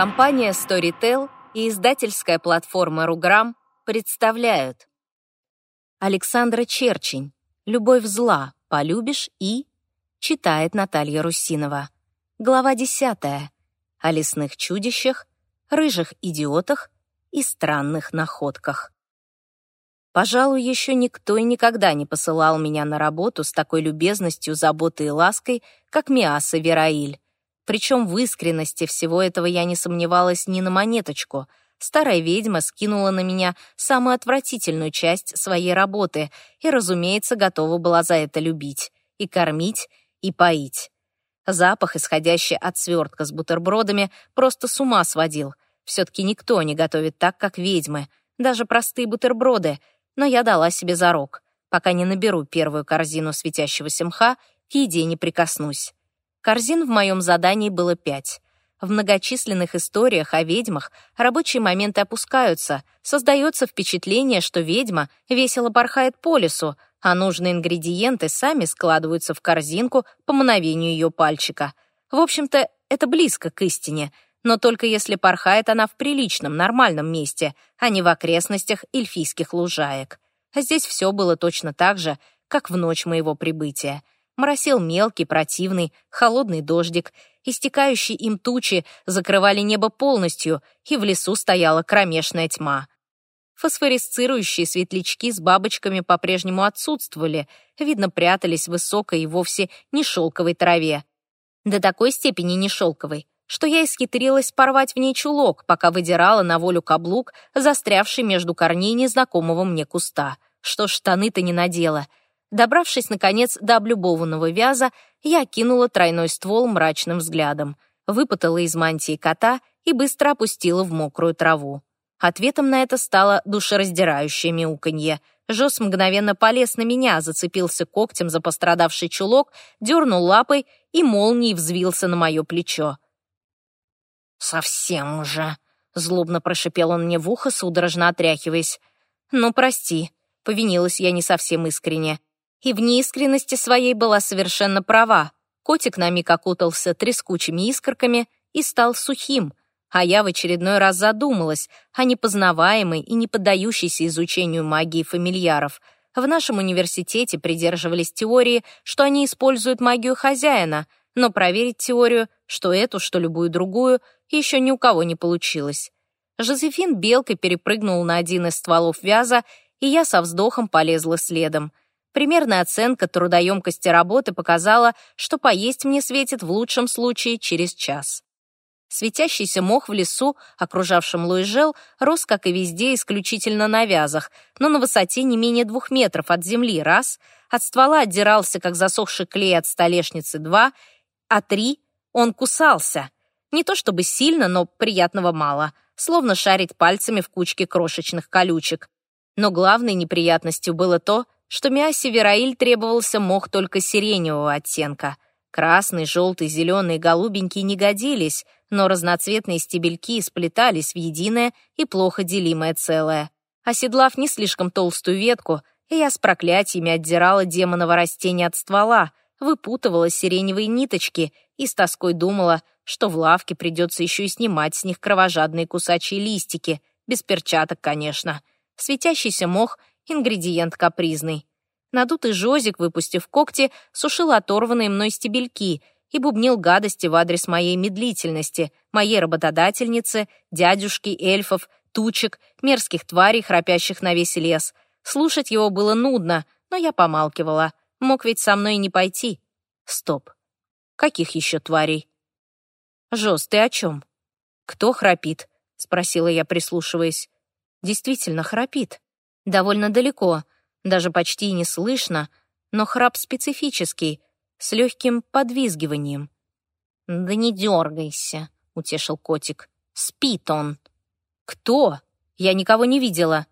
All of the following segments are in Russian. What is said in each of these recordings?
Компания Storytel и издательская платформа Руграм представляют Александра Черчень «Любовь зла. Полюбишь и...» читает Наталья Русинова. Глава 10. О лесных чудищах, рыжих идиотах и странных находках. Пожалуй, еще никто и никогда не посылал меня на работу с такой любезностью, заботой и лаской, как Миаса Вераиль. Причем в искренности всего этого я не сомневалась ни на монеточку. Старая ведьма скинула на меня самую отвратительную часть своей работы и, разумеется, готова была за это любить. И кормить, и поить. Запах, исходящий от свертка с бутербродами, просто с ума сводил. Все-таки никто не готовит так, как ведьмы. Даже простые бутерброды. Но я дала себе зарок. Пока не наберу первую корзину светящегося мха, к еде не прикоснусь. Корзин в моем задании было пять. В многочисленных историях о ведьмах рабочие моменты опускаются, создается впечатление, что ведьма весело порхает по лесу, а нужные ингредиенты сами складываются в корзинку по мановению ее пальчика. В общем-то, это близко к истине, но только если порхает она в приличном, нормальном месте, а не в окрестностях эльфийских лужаек. Здесь все было точно так же, как в ночь моего прибытия — Моросил мелкий, противный, холодный дождик, истекающие им тучи закрывали небо полностью, и в лесу стояла кромешная тьма. Фосфорисцирующие светлячки с бабочками по-прежнему отсутствовали, видно, прятались в высокой и вовсе не шелковой траве. До такой степени не шелковой, что я исхитрилась порвать в ней чулок, пока выдирала на волю каблук, застрявший между корней незнакомого мне куста. Что штаны-то не надела — Добравшись, наконец, до облюбованного вяза, я кинула тройной ствол мрачным взглядом, выпутала из мантии кота и быстро опустила в мокрую траву. Ответом на это стало душераздирающее мяуканье. Жос мгновенно полез на меня, зацепился когтем за пострадавший чулок, дернул лапой и молнией взвился на мое плечо. «Совсем уже!» — злобно прошипел он мне в ухо, судорожно отряхиваясь. «Ну, прости», — повинилась я не совсем искренне и в неискренности своей была совершенно права. Котик на миг окутался трескучими искорками и стал сухим, а я в очередной раз задумалась о непознаваемой и не поддающейся изучению магии фамильяров. В нашем университете придерживались теории, что они используют магию хозяина, но проверить теорию, что эту, что любую другую, еще ни у кого не получилось. Жозефин белкой перепрыгнул на один из стволов вяза, и я со вздохом полезла следом — Примерная оценка трудоемкости работы показала, что поесть мне светит в лучшем случае через час. Светящийся мох в лесу, окружавшем Луижел, рос, как и везде, исключительно на вязах, но на высоте не менее двух метров от земли — раз, от ствола отдирался, как засохший клей от столешницы — два, а три — он кусался. Не то чтобы сильно, но приятного мало, словно шарить пальцами в кучке крошечных колючек. Но главной неприятностью было то, что мясе Вераиль требовался мох только сиреневого оттенка. Красный, желтый, зеленый голубенький не годились, но разноцветные стебельки сплетались в единое и плохо делимое целое. Оседлав не слишком толстую ветку, я с проклятиями отдирала демоново растение от ствола, выпутывала сиреневые ниточки и с тоской думала, что в лавке придется еще и снимать с них кровожадные кусачие листики, без перчаток, конечно. Светящийся мох — ингредиент капризный. Надутый Жозик, выпустив когти, сушил оторванные мной стебельки и бубнил гадости в адрес моей медлительности, моей работодательницы, дядюшки, эльфов, тучек, мерзких тварей, храпящих на весь лес. Слушать его было нудно, но я помалкивала. Мог ведь со мной не пойти. Стоп. Каких еще тварей? Жоз, ты о чем? Кто храпит? Спросила я, прислушиваясь. Действительно храпит. Довольно далеко, даже почти не слышно, но храп специфический, с легким подвизгиванием. «Да не дергайся», — утешил котик. «Спит он». «Кто? Я никого не видела».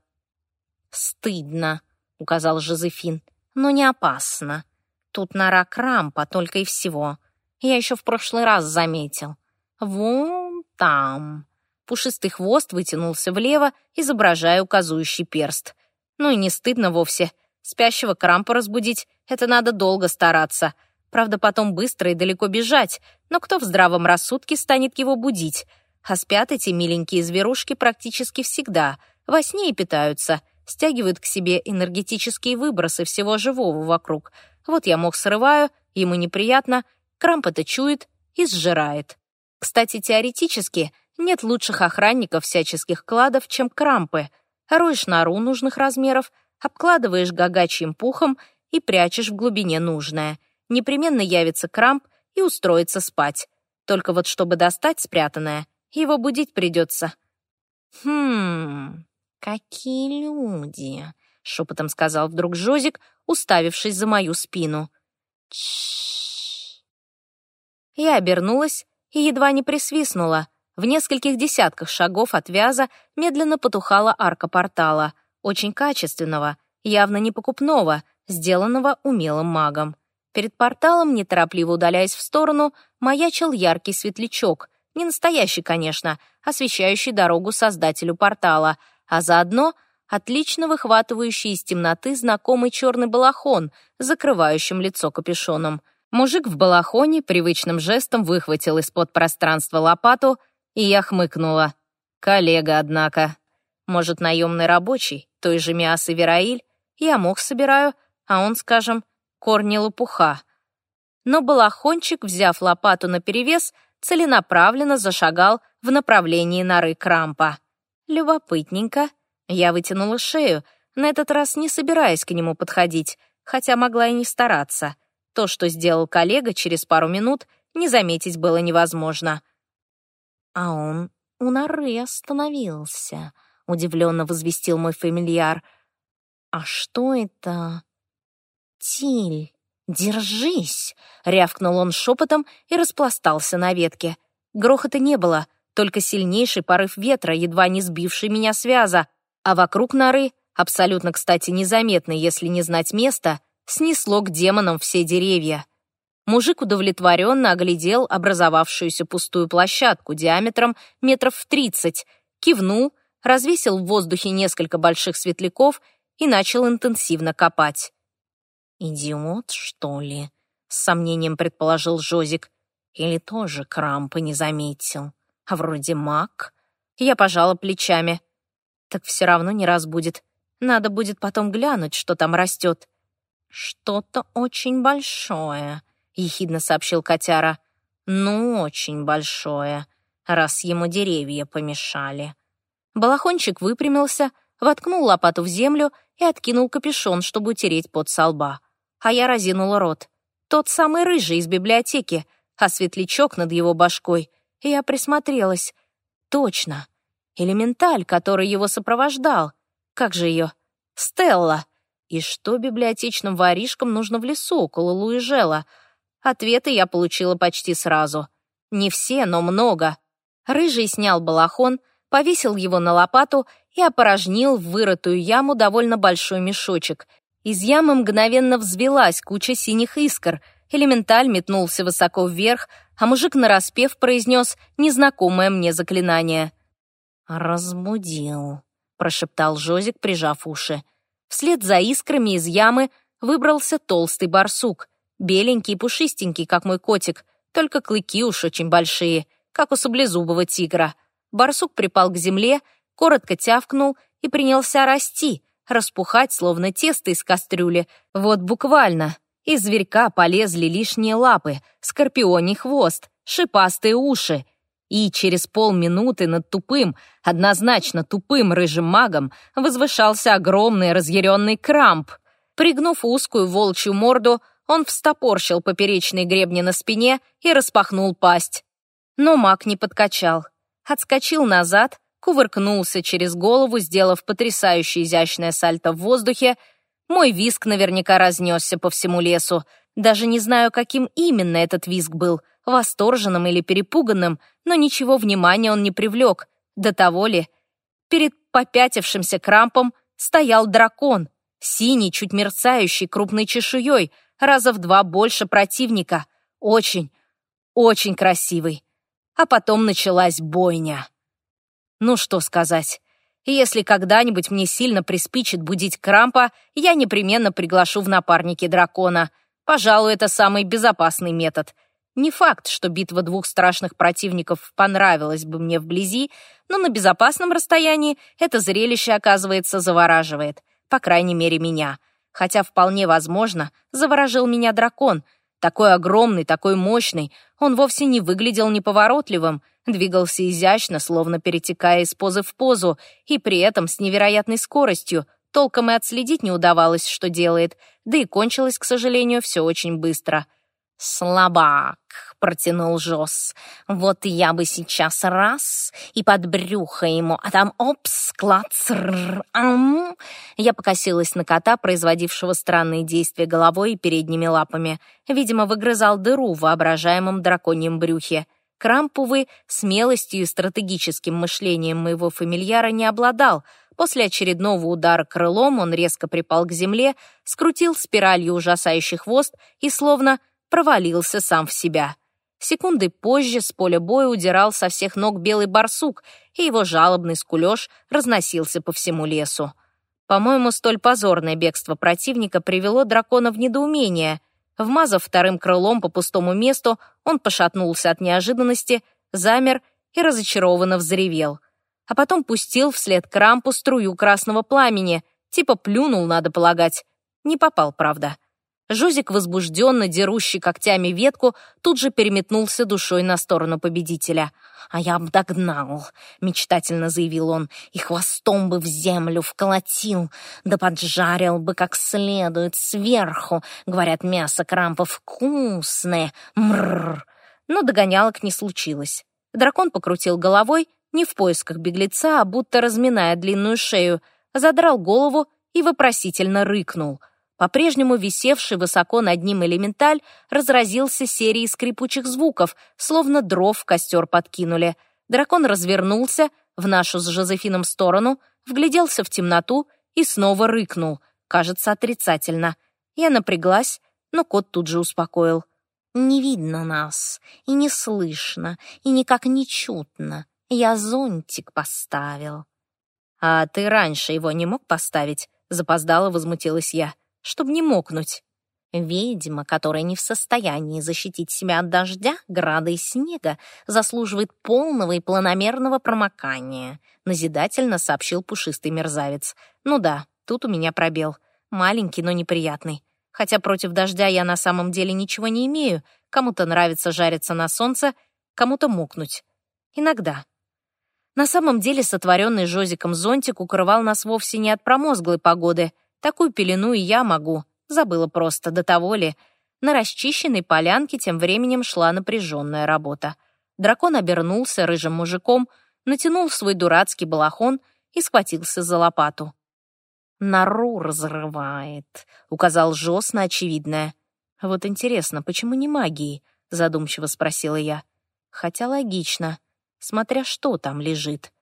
«Стыдно», — указал Жозефин, — «но не опасно. Тут нора крампа только и всего. Я еще в прошлый раз заметил. Вон там». Пушистый хвост вытянулся влево, изображая указующий перст. Ну и не стыдно вовсе. Спящего крампа разбудить — это надо долго стараться. Правда, потом быстро и далеко бежать, но кто в здравом рассудке станет его будить? а спят эти миленькие зверушки практически всегда, во сне и питаются, стягивают к себе энергетические выбросы всего живого вокруг. Вот я мох срываю, ему неприятно, крамп это чует и сжирает. Кстати, теоретически нет лучших охранников всяческих кладов, чем крампы. Роешь нору нужных размеров, обкладываешь гагачьим пухом и прячешь в глубине нужное. Непременно явится крамп и устроится спать. Только вот чтобы достать спрятанное, его будить придется. «Хм, какие люди!» — шепотом сказал вдруг Жозик, уставившись за мою спину. Чш. Я обернулась и едва не присвистнула. В нескольких десятках шагов от вяза медленно потухала арка портала, очень качественного, явно не покупного, сделанного умелым магом. Перед порталом, неторопливо удаляясь в сторону, маячил яркий светлячок, не настоящий, конечно, освещающий дорогу создателю портала, а заодно отлично выхватывающий из темноты знакомый черный балахон, закрывающим лицо капюшоном. Мужик в балахоне привычным жестом выхватил из-под пространства лопату, и я хмыкнула. Коллега, однако. Может, наемный рабочий, той же Миас и Вераиль? Я мох собираю, а он, скажем, корни лопуха. Но балахончик, взяв лопату наперевес, целенаправленно зашагал в направлении норы Крампа. Любопытненько. Я вытянула шею, на этот раз не собираясь к нему подходить, хотя могла и не стараться. То, что сделал коллега через пару минут, не заметить было невозможно. А он у норы остановился, удивленно возвестил мой фамильяр. А что это? «Тиль, держись!» — рявкнул он шепотом и распластался на ветке. Грохота не было, только сильнейший порыв ветра, едва не сбивший меня с вяза, а вокруг норы, абсолютно, кстати, незаметно, если не знать места, снесло к демонам все деревья. Мужик удовлетворенно оглядел образовавшуюся пустую площадку диаметром метров в тридцать, кивнул, развесил в воздухе несколько больших светляков и начал интенсивно копать. «Идиот, что ли?» — с сомнением предположил Жозик. «Или тоже Крампа не заметил? А вроде маг?» Я пожала плечами. «Так все равно не разбудит. Надо будет потом глянуть, что там растет». «Что-то очень большое», — ехидно сообщил котяра. «Ну, очень большое, раз ему деревья помешали». Балахончик выпрямился, воткнул лопату в землю и откинул капюшон, чтобы утереть пот со лба а я разинула рот. Тот самый рыжий из библиотеки, а светлячок над его башкой. Я присмотрелась. Точно. Элементаль, который его сопровождал. Как же ее? Стелла. И что библиотечным воришкам нужно в лесу около Луижела? Ответы я получила почти сразу. Не все, но много. Рыжий снял балахон, повесил его на лопату и опорожнил в вырытую яму довольно большой мешочек — из ямы мгновенно взвелась куча синих искр, элементаль метнулся высоко вверх, а мужик нараспев произнес незнакомое мне заклинание. «Разбудил», — прошептал Жозик, прижав уши. Вслед за искрами из ямы выбрался толстый барсук, беленький и пушистенький, как мой котик, только клыки уж очень большие, как у саблезубого тигра. Барсук припал к земле, коротко тявкнул и принялся расти, распухать, словно тесто из кастрюли. Вот буквально. Из зверька полезли лишние лапы, скорпионий хвост, шипастые уши. И через полминуты над тупым, однозначно тупым рыжим магом возвышался огромный разъяренный крамп. Пригнув узкую волчью морду, он встопорщил поперечные гребни на спине и распахнул пасть. Но маг не подкачал. Отскочил назад, кувыркнулся через голову, сделав потрясающе изящное сальто в воздухе. Мой виск наверняка разнесся по всему лесу. Даже не знаю, каким именно этот виск был, восторженным или перепуганным, но ничего внимания он не привлек. До того ли? Перед попятившимся крампом стоял дракон, синий, чуть мерцающий, крупной чешуей, раза в два больше противника. Очень, очень красивый. А потом началась бойня. Ну что сказать. Если когда-нибудь мне сильно приспичит будить Крампа, я непременно приглашу в напарники дракона. Пожалуй, это самый безопасный метод. Не факт, что битва двух страшных противников понравилась бы мне вблизи, но на безопасном расстоянии это зрелище, оказывается, завораживает. По крайней мере, меня. Хотя вполне возможно, заворожил меня дракон. Такой огромный, такой мощный. Он вовсе не выглядел неповоротливым, двигался изящно, словно перетекая из позы в позу, и при этом с невероятной скоростью. Толком и отследить не удавалось, что делает, да и кончилось, к сожалению, все очень быстро — «Слабак», — протянул Жос. «Вот я бы сейчас раз и под брюхо ему, а там опс, клац, ам». Я покосилась на кота, производившего странные действия головой и передними лапами. Видимо, выгрызал дыру в воображаемом драконьем брюхе. Крамп, увы, смелостью и стратегическим мышлением моего фамильяра не обладал. После очередного удара крылом он резко припал к земле, скрутил спиралью ужасающий хвост и словно провалился сам в себя. Секунды позже с поля боя удирал со всех ног белый барсук, и его жалобный скулёж разносился по всему лесу. По-моему, столь позорное бегство противника привело дракона в недоумение. Вмазав вторым крылом по пустому месту, он пошатнулся от неожиданности, замер и разочарованно взревел. А потом пустил вслед крампу струю красного пламени, типа плюнул, надо полагать. Не попал, правда. Жузик, возбужденно дерущий когтями ветку, тут же переметнулся душой на сторону победителя. «А я б догнал», — мечтательно заявил он, «и хвостом бы в землю вколотил, да поджарил бы как следует сверху. Говорят, мясо крампа вкусное, мрррр». Но догонялок не случилось. Дракон покрутил головой, не в поисках беглеца, а будто разминая длинную шею, задрал голову и вопросительно рыкнул — по-прежнему висевший высоко над ним элементаль разразился серией скрипучих звуков, словно дров в костер подкинули. Дракон развернулся в нашу с Жозефином сторону, вгляделся в темноту и снова рыкнул, кажется, отрицательно. Я напряглась, но кот тут же успокоил. «Не видно нас, и не слышно, и никак не чутно. Я зонтик поставил». «А ты раньше его не мог поставить?» — запоздало возмутилась я чтобы не мокнуть. Ведьма, которая не в состоянии защитить себя от дождя, града и снега, заслуживает полного и планомерного промокания, назидательно сообщил пушистый мерзавец. Ну да, тут у меня пробел. Маленький, но неприятный. Хотя против дождя я на самом деле ничего не имею. Кому-то нравится жариться на солнце, кому-то мокнуть. Иногда. На самом деле сотворенный Жозиком зонтик укрывал нас вовсе не от промозглой погоды — Такую пелену и я могу. Забыла просто, до того ли. На расчищенной полянке тем временем шла напряженная работа. Дракон обернулся рыжим мужиком, натянул свой дурацкий балахон и схватился за лопату. «Нору разрывает», — указал Жос на очевидное. «Вот интересно, почему не магии?» — задумчиво спросила я. «Хотя логично, смотря что там лежит».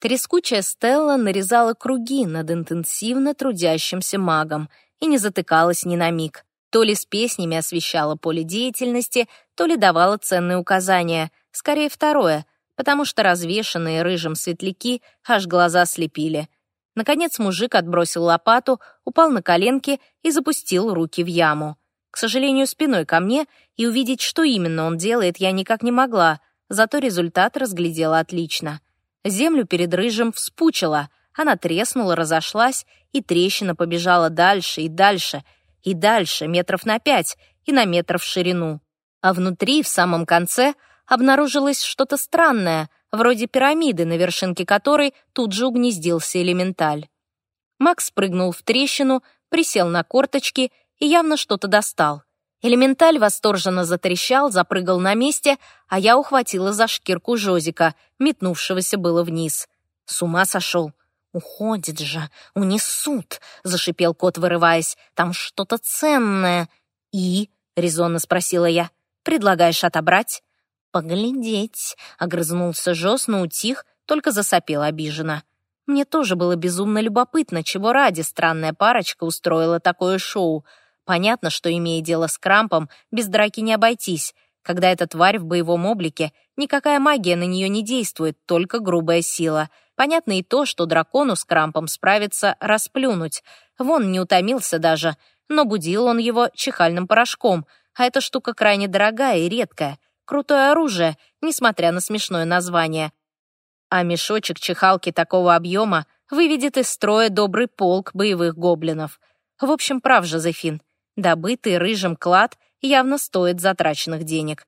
Трескучая Стелла нарезала круги над интенсивно трудящимся магом и не затыкалась ни на миг. То ли с песнями освещала поле деятельности, то ли давала ценные указания. Скорее второе, потому что развешанные рыжим светляки аж глаза слепили. Наконец мужик отбросил лопату, упал на коленки и запустил руки в яму. К сожалению, спиной ко мне, и увидеть, что именно он делает, я никак не могла, зато результат разглядела отлично — Землю перед рыжим вспучила, она треснула, разошлась, и трещина побежала дальше и дальше, и дальше, метров на пять, и на метр в ширину. А внутри, в самом конце, обнаружилось что-то странное, вроде пирамиды, на вершинке которой тут же угнездился элементаль. Макс прыгнул в трещину, присел на корточки и явно что-то достал. Элементаль восторженно затрещал, запрыгал на месте, а я ухватила за шкирку Жозика, метнувшегося было вниз. С ума сошел. «Уходит же, унесут!» — зашипел кот, вырываясь. «Там что-то ценное!» «И?» — резонно спросила я. «Предлагаешь отобрать?» «Поглядеть!» — огрызнулся Жоз, но утих, только засопел обиженно. Мне тоже было безумно любопытно, чего ради странная парочка устроила такое шоу — Понятно, что, имея дело с Крампом, без драки не обойтись. Когда эта тварь в боевом облике, никакая магия на нее не действует, только грубая сила. Понятно и то, что дракону с Крампом справиться расплюнуть. Вон не утомился даже, но будил он его чихальным порошком. а эта штука крайне дорогая и редкая. Крутое оружие, несмотря на смешное название. А мешочек чехалки такого объема выведет из строя добрый полк боевых гоблинов. В общем, прав Жозефин. Добытый рыжим клад явно стоит затраченных денег.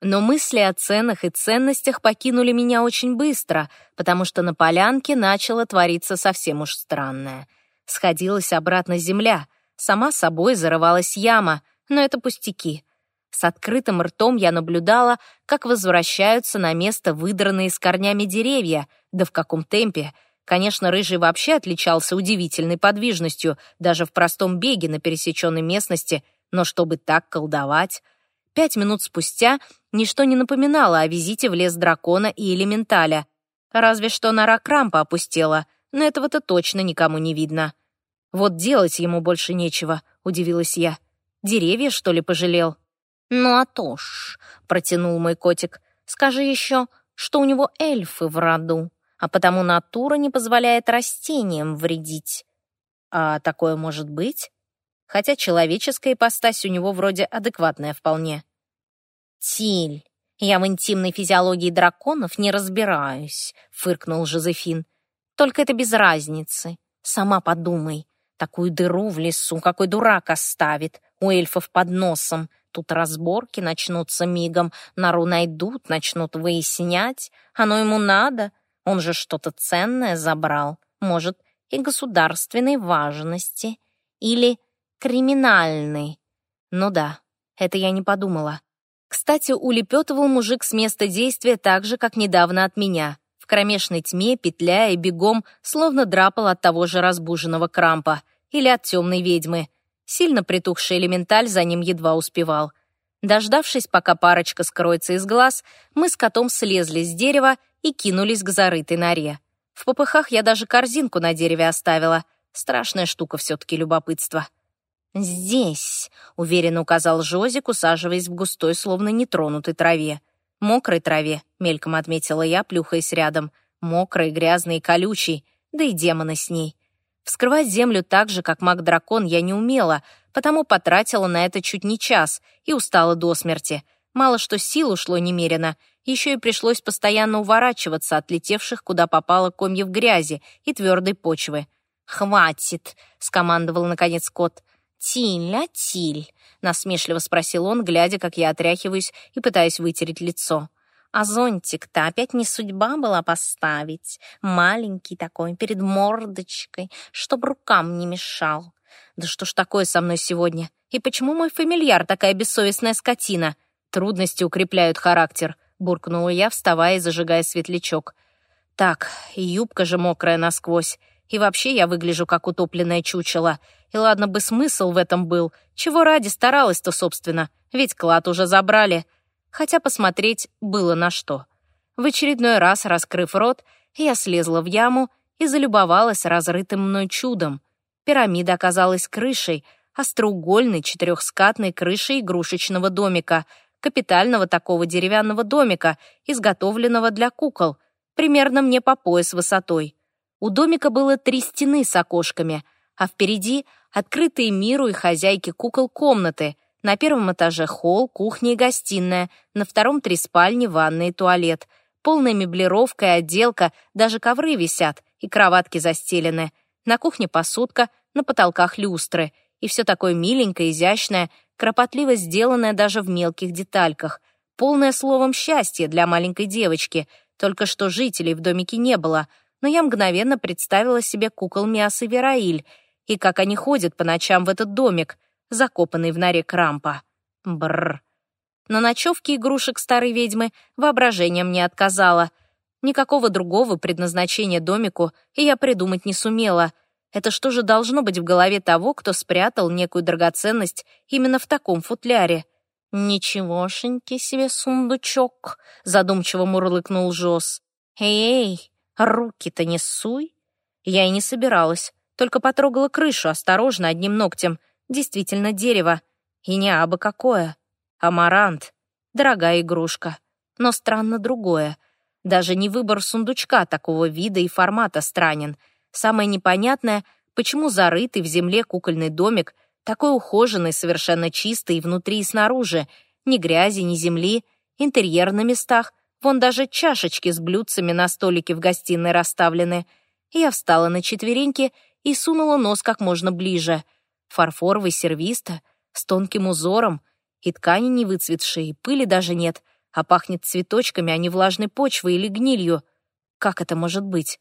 Но мысли о ценах и ценностях покинули меня очень быстро, потому что на полянке начало твориться совсем уж странное. Сходилась обратно земля, сама собой зарывалась яма, но это пустяки. С открытым ртом я наблюдала, как возвращаются на место выдранные с корнями деревья, да в каком темпе. Конечно, Рыжий вообще отличался удивительной подвижностью, даже в простом беге на пересеченной местности, но чтобы так колдовать... Пять минут спустя ничто не напоминало о визите в лес дракона и элементаля. Разве что нора Крампа опустела, но этого-то точно никому не видно. «Вот делать ему больше нечего», — удивилась я. «Деревья, что ли, пожалел?» «Ну а то ж», — протянул мой котик, — «скажи еще, что у него эльфы в роду, а потому натура не позволяет растениям вредить». «А такое может быть?» хотя человеческая ипостась у него вроде адекватная вполне. «Тиль, я в интимной физиологии драконов не разбираюсь», — фыркнул Жозефин. «Только это без разницы. Сама подумай. Такую дыру в лесу какой дурак оставит у эльфов под носом. Тут разборки начнутся мигом, нору найдут, начнут выяснять. Оно ему надо. Он же что-то ценное забрал. Может, и государственной важности. Или криминальный. Ну да, это я не подумала. Кстати, улепетывал мужик с места действия так же, как недавно от меня. В кромешной тьме, петляя и бегом, словно драпал от того же разбуженного крампа или от темной ведьмы. Сильно притухший элементаль за ним едва успевал. Дождавшись, пока парочка скроется из глаз, мы с котом слезли с дерева и кинулись к зарытой норе. В попыхах я даже корзинку на дереве оставила. Страшная штука все-таки любопытство. «Здесь», — уверенно указал Жозик, усаживаясь в густой, словно нетронутой траве. «Мокрой траве», — мельком отметила я, плюхаясь рядом. «Мокрой, грязной и колючей, да и демоны с ней». Вскрывать землю так же, как маг-дракон, я не умела, потому потратила на это чуть не час и устала до смерти. Мало что сил ушло немерено, еще и пришлось постоянно уворачиваться от летевших, куда попало комьев грязи и твердой почвы. «Хватит!» — скомандовал наконец кот. «Тиль, а Тиль?» — насмешливо спросил он, глядя, как я отряхиваюсь и пытаюсь вытереть лицо. «А зонтик-то опять не судьба была поставить. Маленький такой, перед мордочкой, чтоб рукам не мешал. Да что ж такое со мной сегодня? И почему мой фамильяр такая бессовестная скотина? Трудности укрепляют характер», — буркнула я, вставая и зажигая светлячок. «Так, юбка же мокрая насквозь. И вообще я выгляжу как утопленное чучело. И ладно бы смысл в этом был. Чего ради старалась-то, собственно, ведь клад уже забрали. Хотя посмотреть было на что. В очередной раз, раскрыв рот, я слезла в яму и залюбовалась разрытым мной чудом. Пирамида оказалась крышей, остроугольной четырехскатной крышей игрушечного домика, капитального такого деревянного домика, изготовленного для кукол, примерно мне по пояс высотой. У домика было три стены с окошками, а впереди открытые миру и хозяйке кукол комнаты. На первом этаже холл, кухня и гостиная, на втором три спальни, ванная и туалет. Полная меблировка и отделка, даже ковры висят, и кроватки застелены. На кухне посудка, на потолках люстры. И все такое миленькое, изящное, кропотливо сделанное даже в мелких детальках. Полное словом счастье для маленькой девочки. Только что жителей в домике не было — но я мгновенно представила себе кукол Миас и Вераиль, и как они ходят по ночам в этот домик, закопанный в норе Крампа. Бррр. На ночевке игрушек старой ведьмы воображением не отказала. Никакого другого предназначения домику я придумать не сумела. Это что же должно быть в голове того, кто спрятал некую драгоценность именно в таком футляре? «Ничегошеньки себе сундучок», — задумчиво мурлыкнул Жос. «Эй, Руки-то не суй. Я и не собиралась, только потрогала крышу осторожно одним ногтем. Действительно дерево. И не абы какое. Амарант. Дорогая игрушка. Но странно другое. Даже не выбор сундучка такого вида и формата странен. Самое непонятное, почему зарытый в земле кукольный домик Такой ухоженный, совершенно чистый внутри, и снаружи. Ни грязи, ни земли, интерьер на местах. Вон даже чашечки с блюдцами на столике в гостиной расставлены. Я встала на четвереньки и сунула нос как можно ближе. Фарфоровый сервиста с тонким узором, и ткани не выцветшие, и пыли даже нет, а пахнет цветочками, а не влажной почвой или гнилью. Как это может быть?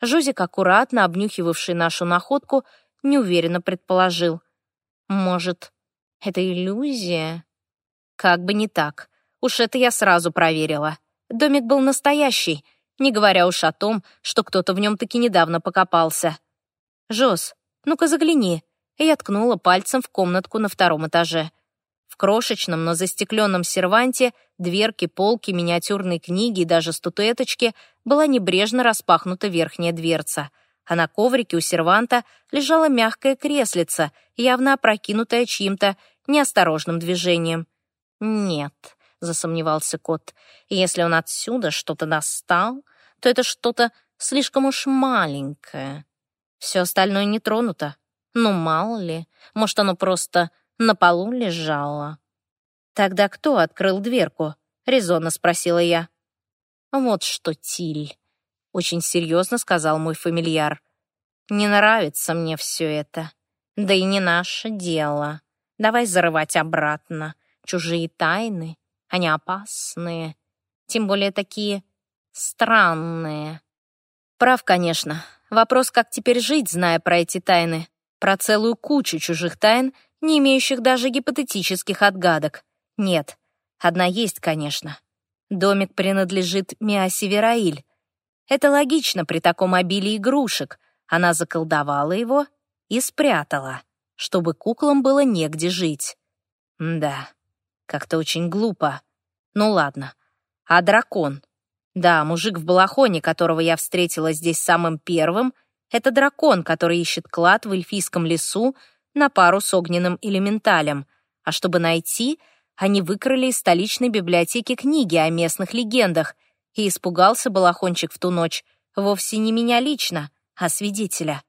Жозик, аккуратно обнюхивавший нашу находку, неуверенно предположил. Может, это иллюзия? Как бы не так. Уж это я сразу проверила. Домик был настоящий, не говоря уж о том, что кто-то в нем таки недавно покопался. «Жоз, ну-ка загляни». Я ткнула пальцем в комнатку на втором этаже. В крошечном, но застекленном серванте дверки, полки, миниатюрные книги и даже статуэточки была небрежно распахнута верхняя дверца, а на коврике у серванта лежала мягкая креслица, явно опрокинутая чьим-то неосторожным движением. «Нет», — засомневался кот, — «если он отсюда что-то достал, то это что-то слишком уж маленькое. Все остальное не тронуто. Ну, мало ли, может, оно просто на полу лежала. «Тогда кто открыл дверку?» — резонно спросила я. «Вот что, Тиль», — очень серьезно сказал мой фамильяр. «Не нравится мне все это. Да и не наше дело. Давай зарывать обратно. Чужие тайны, они опасные. Тем более такие странные». Прав, конечно. Вопрос, как теперь жить, зная про эти тайны. Про целую кучу чужих тайн — не имеющих даже гипотетических отгадок. Нет, одна есть, конечно. Домик принадлежит Миасе Вераиль. Это логично при таком обилии игрушек. Она заколдовала его и спрятала, чтобы куклам было негде жить. Да, как-то очень глупо. Ну ладно. А дракон? Да, мужик в балахоне, которого я встретила здесь самым первым, это дракон, который ищет клад в эльфийском лесу, на пару с огненным элементалем, а чтобы найти, они выкрали из столичной библиотеки книги о местных легендах, и испугался балахончик в ту ночь вовсе не меня лично, а свидетеля.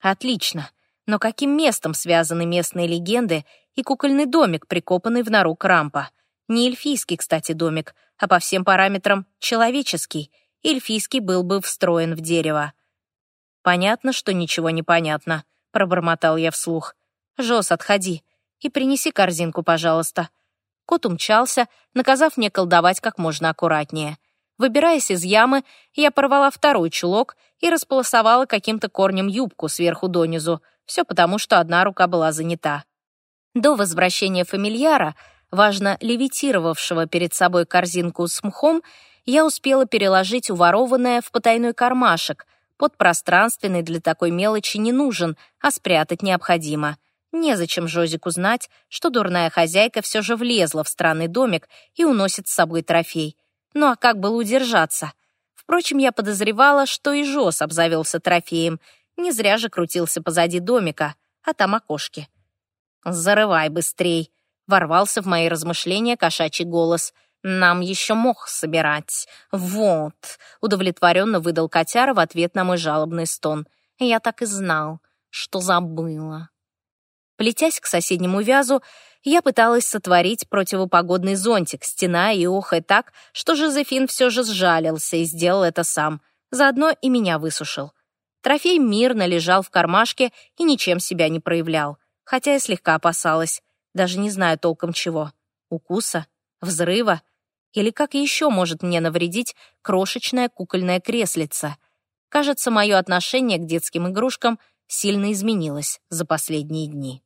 Отлично. Но каким местом связаны местные легенды и кукольный домик, прикопанный в нору Крампа? Не эльфийский, кстати, домик, а по всем параметрам человеческий. Эльфийский был бы встроен в дерево. Понятно, что ничего не понятно, пробормотал я вслух. «Жос, отходи и принеси корзинку, пожалуйста». Кот умчался, наказав мне колдовать как можно аккуратнее. Выбираясь из ямы, я порвала второй чулок и располосовала каким-то корнем юбку сверху донизу. Все потому, что одна рука была занята. До возвращения фамильяра, важно левитировавшего перед собой корзинку с мхом, я успела переложить уворованное в потайной кармашек. Подпространственный для такой мелочи не нужен, а спрятать необходимо. Незачем Жозику знать, что дурная хозяйка все же влезла в странный домик и уносит с собой трофей. Ну а как было удержаться? Впрочем, я подозревала, что и Жоз обзавелся трофеем. Не зря же крутился позади домика, а там окошки. «Зарывай быстрей!» — ворвался в мои размышления кошачий голос. «Нам еще мох собирать. Вот!» — удовлетворенно выдал котяра в ответ на мой жалобный стон. «Я так и знал, что забыла». Плетясь к соседнему вязу, я пыталась сотворить противопогодный зонтик, стена и охая так, что Жозефин все же сжалился и сделал это сам. Заодно и меня высушил. Трофей мирно лежал в кармашке и ничем себя не проявлял, хотя я слегка опасалась, даже не знаю толком чего. Укуса? Взрыва? Или как еще может мне навредить крошечная кукольная креслица? Кажется, мое отношение к детским игрушкам сильно изменилось за последние дни.